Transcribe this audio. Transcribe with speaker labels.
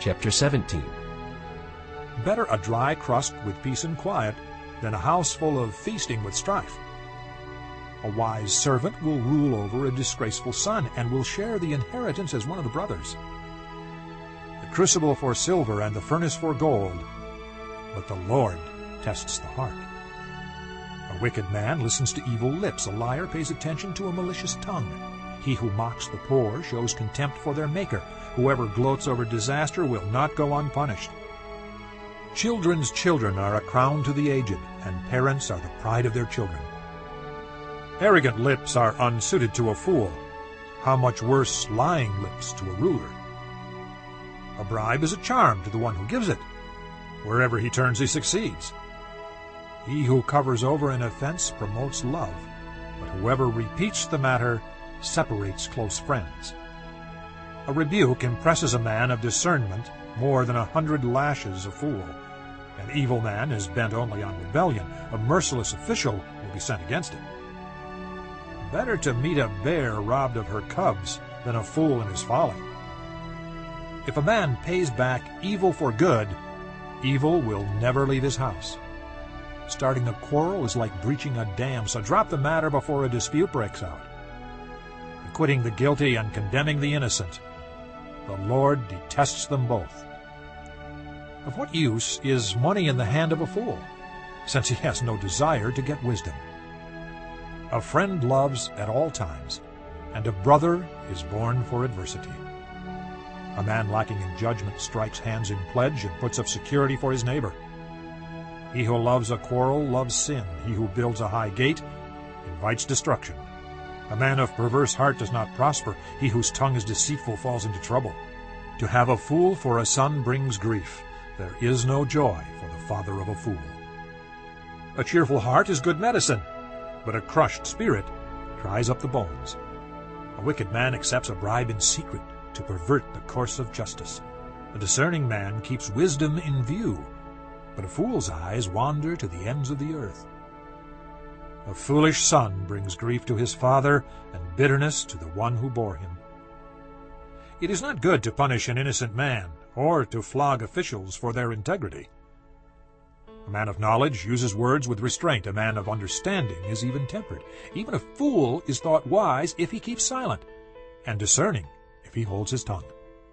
Speaker 1: chapter 17.
Speaker 2: Better a dry crust with peace and quiet than a house full of feasting with strife. A wise servant will rule over a disgraceful son and will share the inheritance as one of the brothers. The crucible for silver and the furnace for gold, but the Lord tests the heart. A wicked man listens to evil lips. A liar pays attention to a malicious tongue. He who mocks the poor shows contempt for their Maker. Whoever gloats over disaster will not go unpunished. Children's children are a crown to the aged, and parents are the pride of their children. Arrogant lips are unsuited to a fool. How much worse lying lips to a ruler. A bribe is a charm to the one who gives it. Wherever he turns, he succeeds. He who covers over an offense promotes love, but whoever repeats the matter separates close friends. A rebuke impresses a man of discernment more than a hundred lashes a fool. An evil man is bent only on rebellion. A merciless official will be sent against him. Better to meet a bear robbed of her cubs than a fool in his folly. If a man pays back evil for good, evil will never leave his house. Starting a quarrel is like breaching a dam, so drop the matter before a dispute breaks out. Acquitting the guilty and condemning the innocent, the Lord detests them both. Of what use is money in the hand of a fool, since he has no desire to get wisdom? A friend loves at all times, and a brother is born for adversity. A man lacking in judgment strikes hands in pledge and puts up security for his neighbor. He who loves a quarrel loves sin. He who builds a high gate invites destruction. A man of perverse heart does not prosper. He whose tongue is deceitful falls into trouble. To have a fool for a son brings grief. There is no joy for the father of a fool. A cheerful heart is good medicine, but a crushed spirit dries up the bones. A wicked man accepts a bribe in secret to pervert the course of justice. A discerning man keeps wisdom in view, but a fool's eyes wander to the ends of the earth. A foolish son brings grief to his father and bitterness to the one who bore him. It is not good to punish an innocent man or to flog officials for their integrity. A man of knowledge uses words with restraint. A man of understanding is even-tempered. Even a fool is thought wise if he keeps silent, and discerning if he holds his tongue.